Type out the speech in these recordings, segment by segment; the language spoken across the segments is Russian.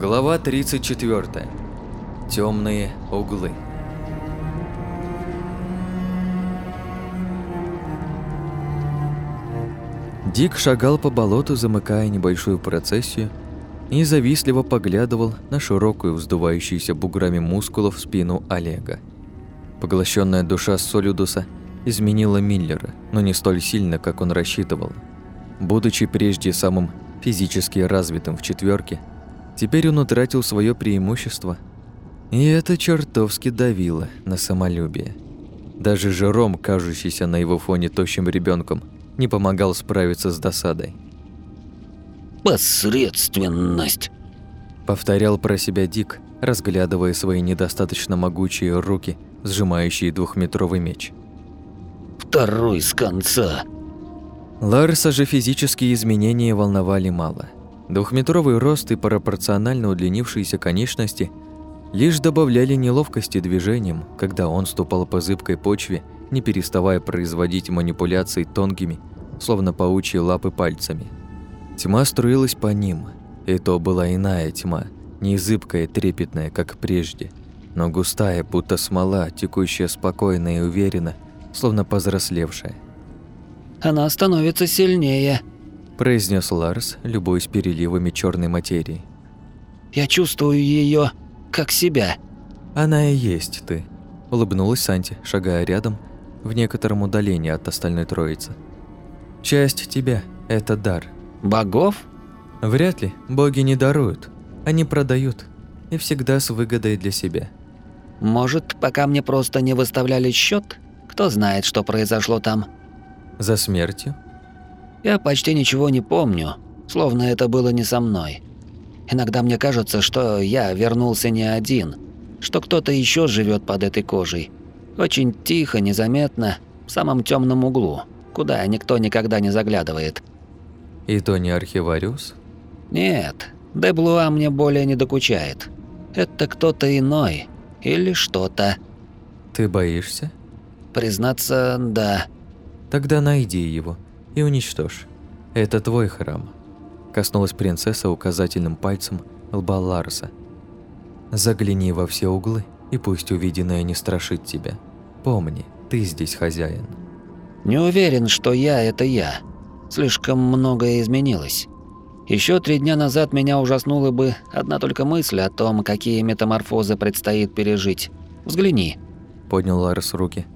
Глава 34. Темные углы. Дик шагал по болоту, замыкая небольшую процессию, и завистливо поглядывал на широкую, вздувающуюся буграми мускулов спину Олега. Поглощенная душа Солюдуса изменила Миллера, но не столь сильно, как он рассчитывал. Будучи прежде самым физически развитым в четверке, теперь он утратил свое преимущество, и это чертовски давило на самолюбие. Даже Жером, кажущийся на его фоне тощим ребенком, не помогал справиться с досадой. «Посредственность!» Повторял про себя Дик, разглядывая свои недостаточно могучие руки, сжимающие двухметровый меч. «Второй с конца!» Ларса же физические изменения волновали мало. Двухметровый рост и пропорционально удлинившиеся конечности лишь добавляли неловкости движениям, когда он ступал по зыбкой почве, не переставая производить манипуляции тонкими, словно паучьи лапы пальцами. Тьма струилась по ним, и то была иная тьма, не зыбкая, трепетная, как прежде, но густая, будто смола, текущая спокойно и уверенно, словно повзрослевшая. «Она становится сильнее», – произнес Ларс, любуясь переливами черной материи. «Я чувствую ее как себя». «Она и есть ты», – улыбнулась Санти, шагая рядом, в некотором удалении от остальной троицы. «Часть тебя – это дар». «Богов?» «Вряд ли. Боги не даруют. Они продают. И всегда с выгодой для себя». «Может, пока мне просто не выставляли счет? Кто знает, что произошло там?» «За смертью?» «Я почти ничего не помню, словно это было не со мной. Иногда мне кажется, что я вернулся не один, что кто-то еще живет под этой кожей. Очень тихо, незаметно, в самом темном углу, куда никто никогда не заглядывает. И то не архивариус? Нет, Деблуа мне более не докучает. Это кто-то иной. Или что-то. Ты боишься? Признаться, да. Тогда найди его и уничтожь. Это твой храм. Коснулась принцесса указательным пальцем лба Ларса. Загляни во все углы, и пусть увиденное не страшит тебя. Помни, ты здесь хозяин. Не уверен, что я – это я. Слишком многое изменилось. Еще три дня назад меня ужаснула бы одна только мысль о том, какие метаморфозы предстоит пережить. Взгляни. Поднял Ларс руки.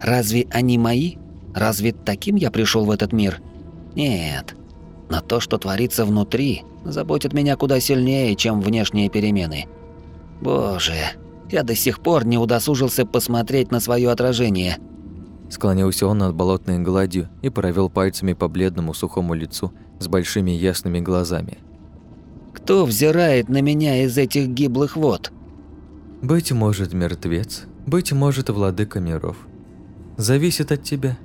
Разве они мои? Разве таким я пришел в этот мир? Нет. Но то, что творится внутри, заботит меня куда сильнее, чем внешние перемены. Боже, я до сих пор не удосужился посмотреть на свое отражение – Склонился он над болотной гладью и провел пальцами по бледному сухому лицу с большими ясными глазами. «Кто взирает на меня из этих гиблых вод?» «Быть может, мертвец, быть может, владыка миров. Зависит от тебя».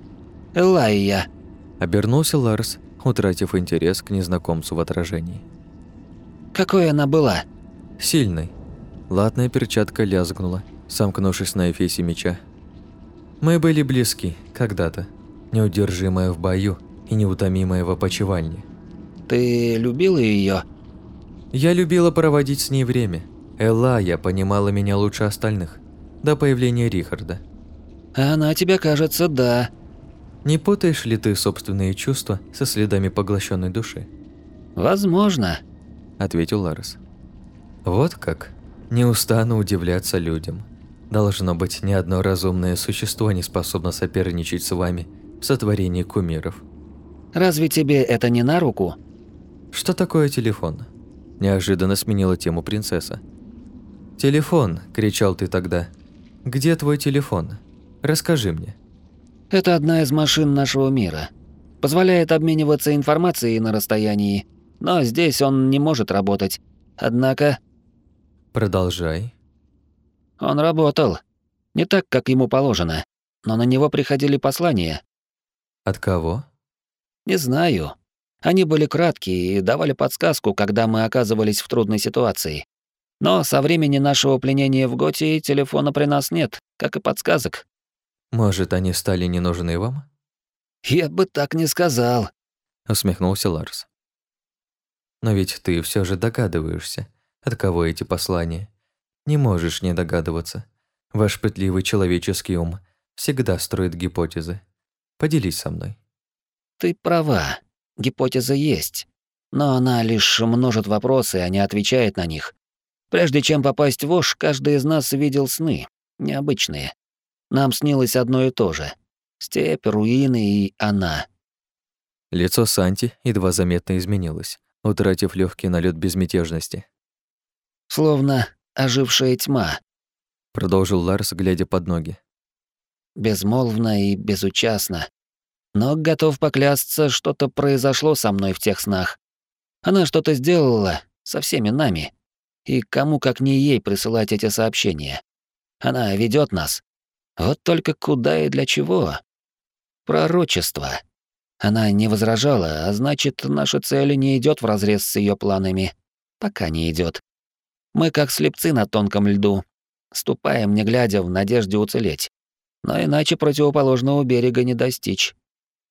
«Элайя», – обернулся Ларс, утратив интерес к незнакомцу в отражении. «Какой она была?» «Сильной». Латная перчатка лязгнула, сомкнувшись на эфесе меча, мы были близки когда-то, неудержимая в бою и неутомимая в опочивальне. Ты любила ее? Я любила проводить с ней время. Элая понимала меня лучше остальных, до появления Рихарда. Она тебя, кажется, да. Не путаешь ли ты собственные чувства со следами поглощенной души? Возможно, ответил Ларес. Вот как. Не устану удивляться людям. Должно быть, ни одно разумное существо не способно соперничать с вами в сотворении кумиров. Разве тебе это не на руку? Что такое телефон? Неожиданно сменила тему принцесса. «Телефон!» – кричал ты тогда. «Где твой телефон? Расскажи мне». «Это одна из машин нашего мира. Позволяет обмениваться информацией на расстоянии, но здесь он не может работать. Однако...» «Продолжай», он работал. Не так, как ему положено. Но на него приходили послания. От кого? Не знаю. Они были краткие и давали подсказку, когда мы оказывались в трудной ситуации. Но со времени нашего пленения в Готии телефона при нас нет, как и подсказок. Может, они стали не нужны вам? Я бы так не сказал, усмехнулся Ларс. Но ведь ты все же догадываешься, От кого эти послания? Не можешь не догадываться. Ваш пытливый человеческий ум всегда строит гипотезы. Поделись со мной. Ты права. Гипотеза есть. Но она лишь множит вопросы, а не отвечает на них. Прежде чем попасть в Ош, каждый из нас видел сны. Необычные. Нам снилось одно и то же. Степь, руины и она. Лицо Санти едва заметно изменилось, утратив легкий налет безмятежности. Словно ожившая тьма. Продолжил Ларс, глядя под ноги. Безмолвно и безучастно. Но готов поклясться, что-то произошло со мной в тех снах. Она что-то сделала со всеми нами. И кому как не ей присылать эти сообщения. Она ведет нас. Вот только куда и для чего? Пророчество. Она не возражала, а значит, наша цель не идет вразрез с ее планами. Пока не идет. Мы как слепцы на тонком льду. Ступаем, не глядя, в надежде уцелеть. Но иначе противоположного берега не достичь.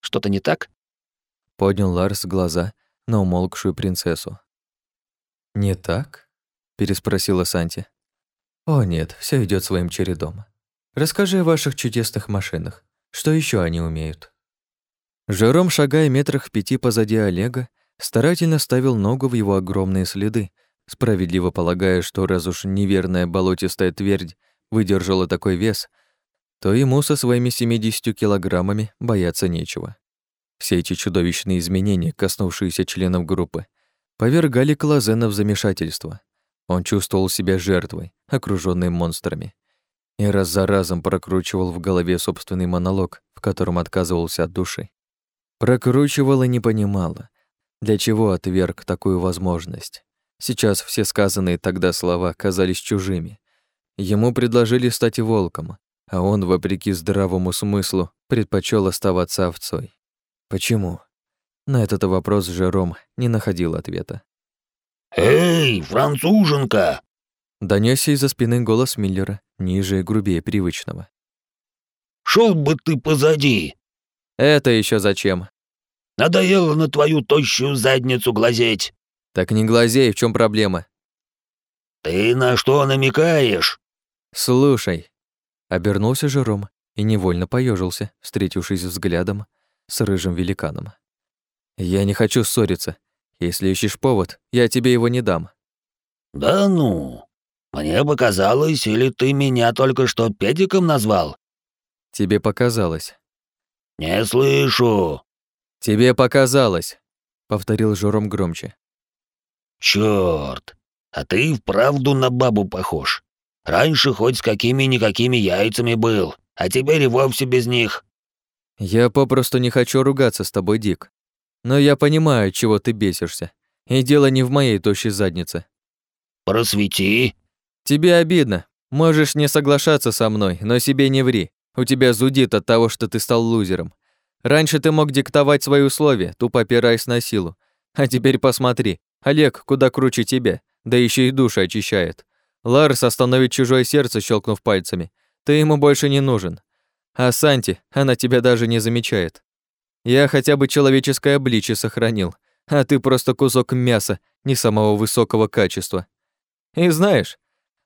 Что-то не так? Поднял Ларс глаза на умолкшую принцессу. «Не так?» — переспросила Санти. «О нет, все идет своим чередом. Расскажи о ваших чудесных машинах. Что еще они умеют?» Жером, шагая метрах в пяти позади Олега, старательно ставил ногу в его огромные следы, справедливо полагая, что раз уж неверная болотистая твердь выдержала такой вес, то ему со своими 70 килограммами бояться нечего. Все эти чудовищные изменения, коснувшиеся членов группы, повергали Клазена в замешательство. Он чувствовал себя жертвой, окружённой монстрами. И раз за разом прокручивал в голове собственный монолог, в котором отказывался от души. Прокручивал и не понимала, для чего отверг такую возможность. Сейчас все сказанные тогда слова казались чужими. Ему предложили стать волком, а он, вопреки здравому смыслу, предпочел оставаться овцой. Почему? На этот вопрос Жером не находил ответа. «Эй, француженка!» Донёсся из-за спины голос Миллера, ниже и грубее привычного. «Шёл бы ты позади!» «Это еще зачем?» «Надоело на твою тощую задницу глазеть!» «Так не глазей, в чем проблема?» «Ты на что намекаешь?» «Слушай». Обернулся Жером и невольно поежился, встретившись взглядом с рыжим великаном. «Я не хочу ссориться. Если ищешь повод, я тебе его не дам». «Да ну, мне показалось, или ты меня только что педиком назвал?» «Тебе показалось». «Не слышу». «Тебе показалось», — повторил Жором громче. «Чёрт, а ты вправду на бабу похож. Раньше хоть с какими-никакими яйцами был, а теперь и вовсе без них». «Я попросту не хочу ругаться с тобой, Дик. Но я понимаю, чего ты бесишься. И дело не в моей тощей заднице». «Просвети». «Тебе обидно. Можешь не соглашаться со мной, но себе не ври. У тебя зудит от того, что ты стал лузером. Раньше ты мог диктовать свои условия, тупо опираясь на силу. А теперь посмотри, Олег куда круче тебя, да еще и души очищает. Ларс остановит чужое сердце, щелкнув пальцами. Ты ему больше не нужен. А Санти, она тебя даже не замечает. Я хотя бы человеческое обличие сохранил, а ты просто кусок мяса, не самого высокого качества. И знаешь,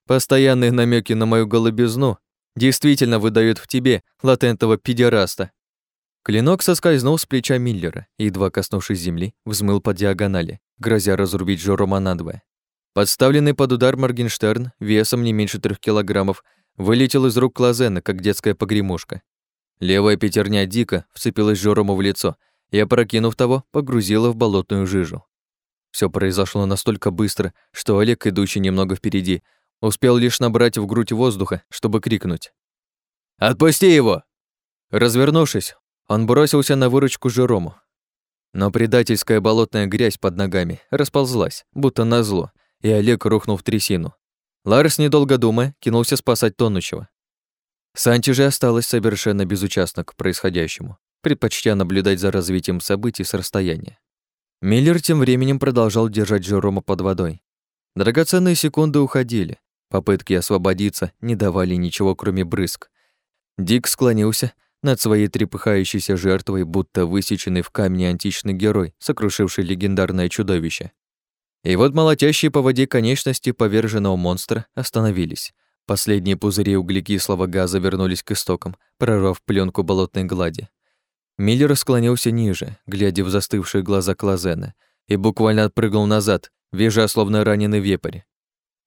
постоянные намеки на мою голубизну действительно выдают в тебе латентного педераста. Клинок соскользнул с плеча Миллера и, едва коснувшись земли, взмыл по диагонали, грозя разрубить Жорома надвое. Подставленный под удар Моргенштерн весом не меньше трех килограммов вылетел из рук Клазена, как детская погремушка. Левая пятерня Дика вцепилась Жорому в лицо и, опрокинув того, погрузила в болотную жижу. Все произошло настолько быстро, что Олег, идущий немного впереди, успел лишь набрать в грудь воздуха, чтобы крикнуть. «Отпусти его!» Развернувшись, он бросился на выручку Жерому. Но предательская болотная грязь под ногами расползлась, будто назло, и Олег рухнул в трясину. Ларс, недолго думая, кинулся спасать тонущего. Санти же осталась совершенно безучастна к происходящему, предпочтя наблюдать за развитием событий с расстояния. Миллер тем временем продолжал держать Жерома под водой. Драгоценные секунды уходили, попытки освободиться не давали ничего, кроме брызг. Дик склонился над своей трепыхающейся жертвой, будто высеченный в камне античный герой, сокрушивший легендарное чудовище. И вот молотящие по воде конечности поверженного монстра остановились. Последние пузыри углекислого газа вернулись к истокам, прорвав пленку болотной глади. Миллер склонился ниже, глядя в застывшие глаза Клазена, и буквально отпрыгнул назад, вежа словно раненый вепрь.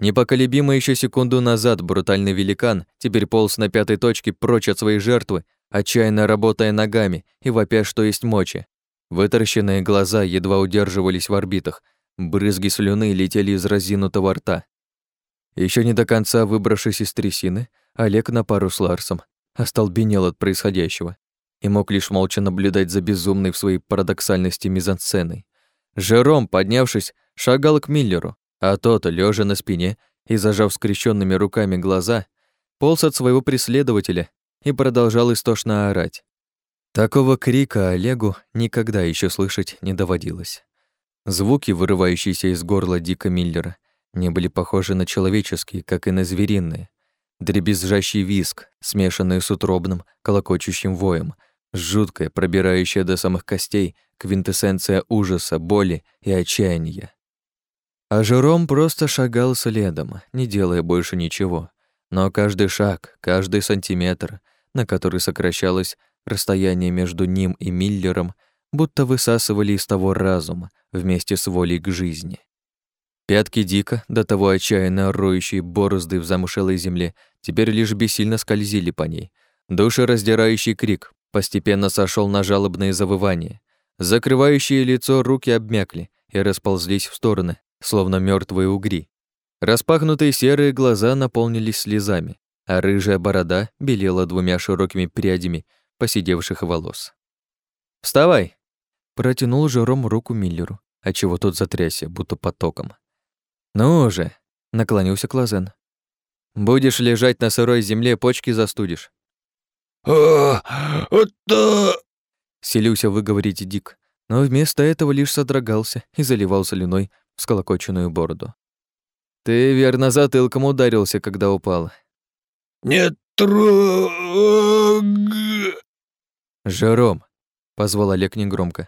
Непоколебимо еще секунду назад брутальный великан теперь полз на пятой точке прочь от своей жертвы, отчаянно работая ногами и вопя, что есть мочи. Вытаращенные глаза едва удерживались в орбитах, брызги слюны летели из разинутого рта. Еще не до конца выбравшись из трясины, Олег на пару с Ларсом остолбенел от происходящего и мог лишь молча наблюдать за безумной в своей парадоксальности мизансценой. Жером, поднявшись, шагал к Миллеру, а тот, лежа на спине и зажав скрещенными руками глаза, полз от своего преследователя и продолжал истошно орать. Такого крика Олегу никогда еще слышать не доводилось. Звуки, вырывающиеся из горла Дика Миллера, не были похожи на человеческие, как и на звериные. Дребезжащий виск, смешанный с утробным, колокочущим воем, жуткая, пробирающая до самых костей, квинтэссенция ужаса, боли и отчаяния. А Жером просто шагал следом, не делая больше ничего. Но каждый шаг, каждый сантиметр, на который сокращалось расстояние между ним и Миллером, будто высасывали из того разум вместе с волей к жизни. Пятки Дика, до того отчаянно роющие борозды в замшелой земле, теперь лишь бессильно скользили по ней. Душераздирающий крик постепенно сошел на жалобные завывания. Закрывающие лицо руки обмякли и расползлись в стороны, словно мертвые угри. Распахнутые серые глаза наполнились слезами, а рыжая борода белела двумя широкими прядями посидевших волос. «Вставай!» Протянул Жером руку Миллеру, отчего тот затрясся, будто потоком. «Ну уже!» — наклонился Клазен. «Будешь лежать на сырой земле, почки застудишь». «А, это...» Селюся выговорить Дик, но вместо этого лишь содрогался и заливал соляной сколокоченную бороду. «Ты верно затылком ударился, когда упал». «Не трог...» «Жером!» — позвал Олег негромко.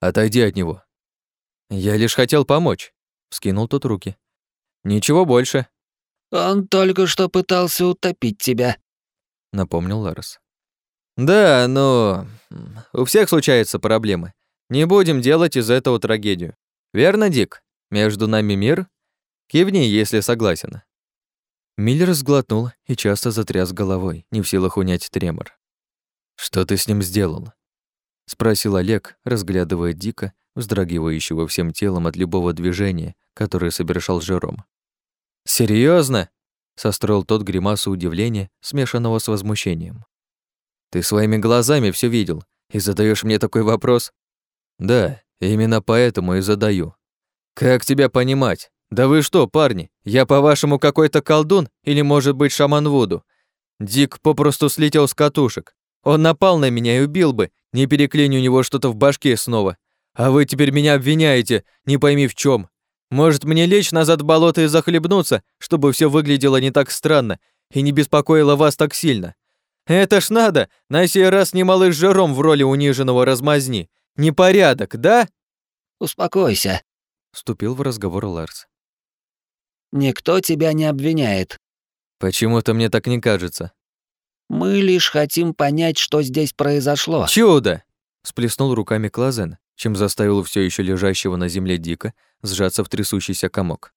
«Отойди от него». «Я лишь хотел помочь», — скинул тот руки. «Ничего больше». «Он только что пытался утопить тебя», — напомнил Ларес. «Да, но у всех случаются проблемы. Не будем делать из этого трагедию. Верно, Дик? Между нами мир? Кивни, если согласен». Миллер сглотнул и часто затряс головой, не в силах унять тремор. «Что ты с ним сделал?» — спросил Олег, разглядывая дико, вздрагивающего всем телом от любого движения, которое совершал Жером. «Серьёзно?» — состроил тот гримасу удивления, смешанного с возмущением. «Ты своими глазами все видел и задаешь мне такой вопрос?» «Да, именно поэтому и задаю. Как тебя понимать? Да вы что, парни, я, по-вашему, какой-то колдун или, может быть, шаман Вуду? Дик попросту слетел с катушек. Он напал на меня и убил бы, не переклинь у него что-то в башке снова. А вы теперь меня обвиняете, не пойми в чем. Может, мне лечь назад в болото и захлебнуться, чтобы все выглядело не так странно и не беспокоило вас так сильно? Это ж надо, на сей раз не малыш жиром в роли униженного размазни. Непорядок, да? «Успокойся», — вступил в разговор Ларс. «Никто тебя не обвиняет. Почему-то мне так не кажется. Мы лишь хотим понять, что здесь произошло». «Чудо!» — сплеснул руками Клазен, чем заставил все еще лежащего на земле Дика сжаться в трясущийся комок.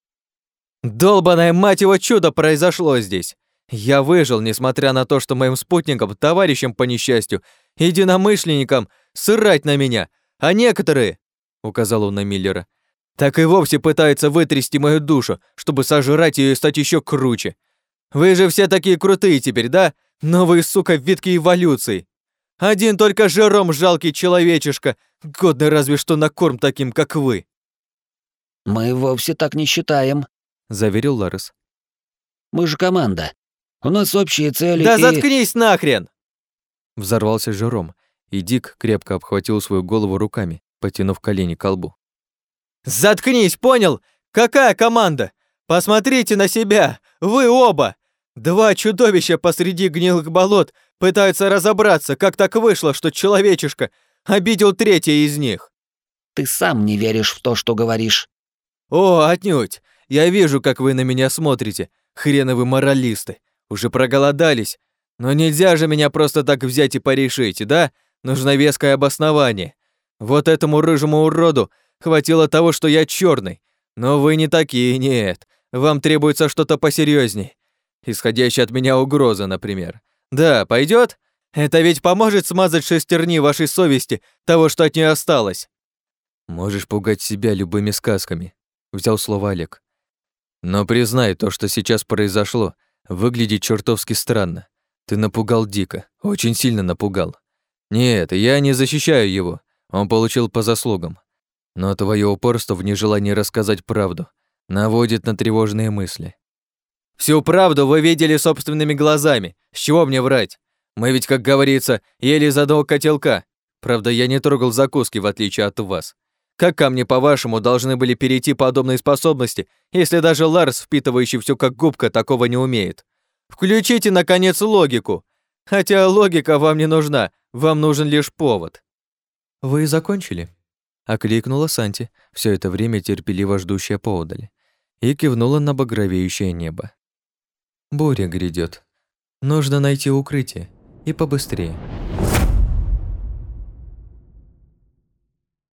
«Долбаное мать его чудо произошло здесь! Я выжил, несмотря на то, что моим спутникам, товарищам по несчастью, единомышленникам сырать на меня, а некоторые, — указал он на Миллера, — так и вовсе пытаются вытрясти мою душу, чтобы сожрать ее и стать еще круче. Вы же все такие крутые теперь, да? Новые, сука, ветки эволюции. Один только жиром жалкий человечишка, годный разве что на корм таким, как вы. «Мы вовсе так не считаем», — заверил Ларес. «Мы же команда. У нас общие цели Да и...» заткнись нахрен! Взорвался Жером, и Дик крепко обхватил свою голову руками, потянув колени к колбу. «Заткнись, понял? Какая команда? Посмотрите на себя! Вы оба! Два чудовища посреди гнилых болот пытаются разобраться, как так вышло, что человечишка обидел третье из них. «Ты сам не веришь в то, что говоришь». О, отнюдь! Я вижу, как вы на меня смотрите, хреновы моралисты. Уже проголодались. Но нельзя же меня просто так взять и порешить, да? Нужно веское обоснование. Вот этому рыжему уроду хватило того, что я черный. Но вы не такие, нет. Вам требуется что-то посерьезней. Исходящая от меня угроза, например. Да, пойдет? Это ведь поможет смазать шестерни вашей совести того, что от нее осталось. Можешь пугать себя любыми сказками, взял слово Олег. Но признай, то, что сейчас произошло, выглядит чертовски странно. Ты напугал Дика, очень сильно напугал. Нет, я не защищаю его. Он получил по заслугам. Но твое упорство в нежелании рассказать правду наводит на тревожные мысли. Всю правду вы видели собственными глазами. С чего мне врать? Мы ведь, как говорится, ели за до котелка. Правда, я не трогал закуски, в отличие от вас. Как ко мне, по-вашему, должны были перейти подобные способности, если даже Ларс, впитывающий все как губка, такого не умеет? Включите, наконец, логику. Хотя логика вам не нужна, вам нужен лишь повод. Вы закончили? Окликнула Санти, все это время терпеливо ждущая поодаль, и кивнула на багровеющее небо. Буря грядет. Нужно найти укрытие. И побыстрее.